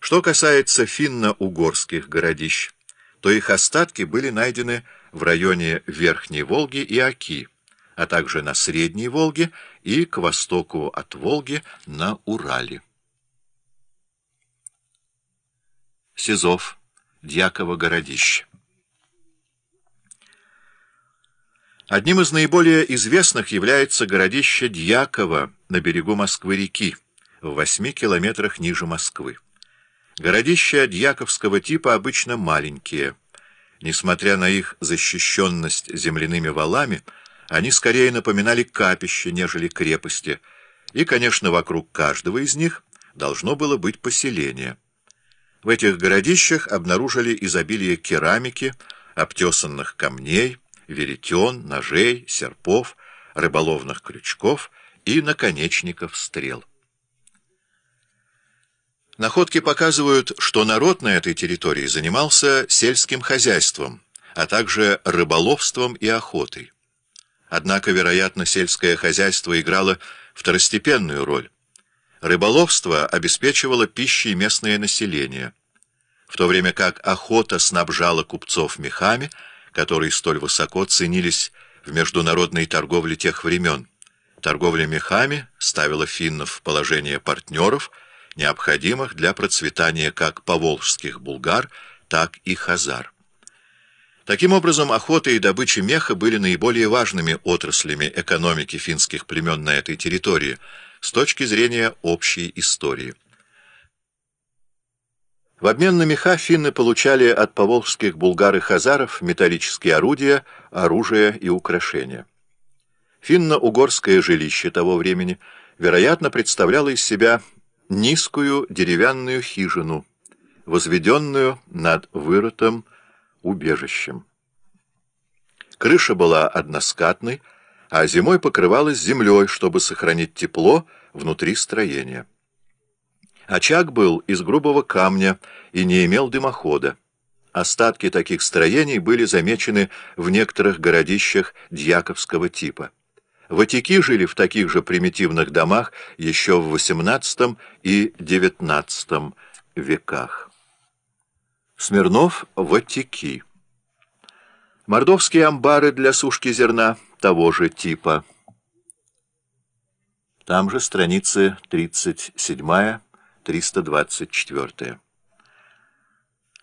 Что касается финно-угорских городищ, то их остатки были найдены в районе Верхней Волги и Оки, а также на Средней Волге и к востоку от Волги на Урале. Сизов, Дьяково городище. Одним из наиболее известных является городище Дьяково на берегу Москвы-реки, в восьми километрах ниже Москвы. Городища дьяковского типа обычно маленькие. Несмотря на их защищенность земляными валами, они скорее напоминали капище, нежели крепости, и, конечно, вокруг каждого из них должно было быть поселение. В этих городищах обнаружили изобилие керамики, обтесанных камней, веретен, ножей, серпов, рыболовных крючков и наконечников стрел. Находки показывают, что народ на этой территории занимался сельским хозяйством, а также рыболовством и охотой. Однако, вероятно, сельское хозяйство играло второстепенную роль. Рыболовство обеспечивало пищей местное население, в то время как охота снабжала купцов мехами, которые столь высоко ценились в международной торговле тех времен. Торговля мехами ставила финнов в положение партнеров – необходимых для процветания как поволжских булгар, так и хазар. Таким образом, охота и добыча меха были наиболее важными отраслями экономики финских племен на этой территории с точки зрения общей истории. В обмен на меха финны получали от поволжских булгар и хазаров металлические орудия, оружие и украшения. Финно-угорское жилище того времени, вероятно, представляло из себя низкую деревянную хижину, возведенную над вырытым убежищем. Крыша была односкатной, а зимой покрывалась землей, чтобы сохранить тепло внутри строения. Очаг был из грубого камня и не имел дымохода. Остатки таких строений были замечены в некоторых городищах дьяковского типа. Ватики жили в таких же примитивных домах еще в XVIII и XIX веках. Смирнов – Ватики. Мордовские амбары для сушки зерна того же типа. Там же страницы 37-324.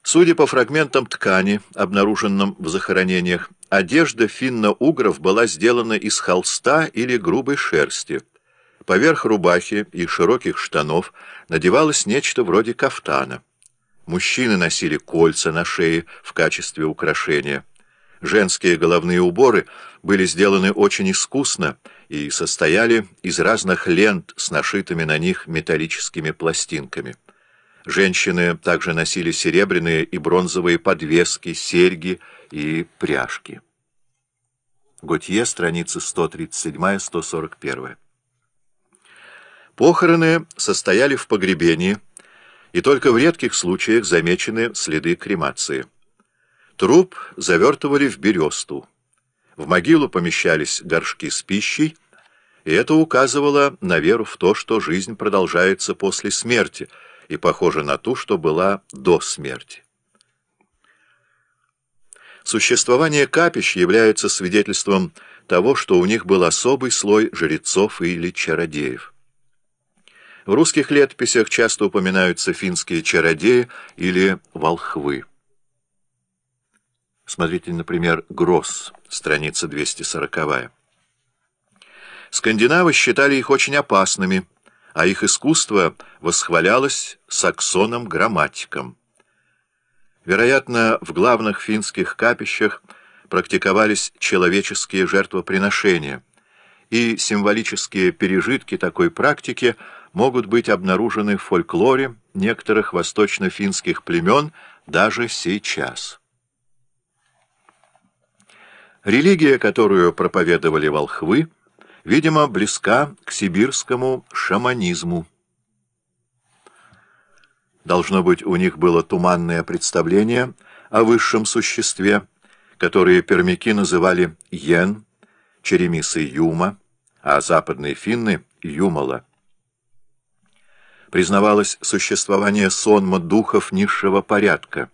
Судя по фрагментам ткани, обнаруженным в захоронениях, одежда финно-угров была сделана из холста или грубой шерсти. Поверх рубахи и широких штанов надевалось нечто вроде кафтана. Мужчины носили кольца на шее в качестве украшения. Женские головные уборы были сделаны очень искусно и состояли из разных лент с нашитыми на них металлическими пластинками. Женщины также носили серебряные и бронзовые подвески, серьги и пряжки. Готье, страницы 137-141. Похороны состояли в погребении, и только в редких случаях замечены следы кремации. Труп завертывали в бересту. В могилу помещались горшки с пищей, и это указывало на веру в то, что жизнь продолжается после смерти — и похожа на ту, что была до смерти. Существование капищ является свидетельством того, что у них был особый слой жрецов или чародеев. В русских летописях часто упоминаются финские чародеи или волхвы. Смотрите, например, Гросс, страница 240. Скандинавы считали их очень опасными, а их искусство восхвалялось саксоном-грамматиком. Вероятно, в главных финских капищах практиковались человеческие жертвоприношения, и символические пережитки такой практики могут быть обнаружены в фольклоре некоторых восточно-финских племен даже сейчас. Религия, которую проповедовали волхвы, видимо, близка к сибирскому шаманизму. Должно быть, у них было туманное представление о высшем существе, которое пермяки называли Йен, черемисы Юма, а западные финны — Юмала. признавалось существование сонма духов низшего порядка,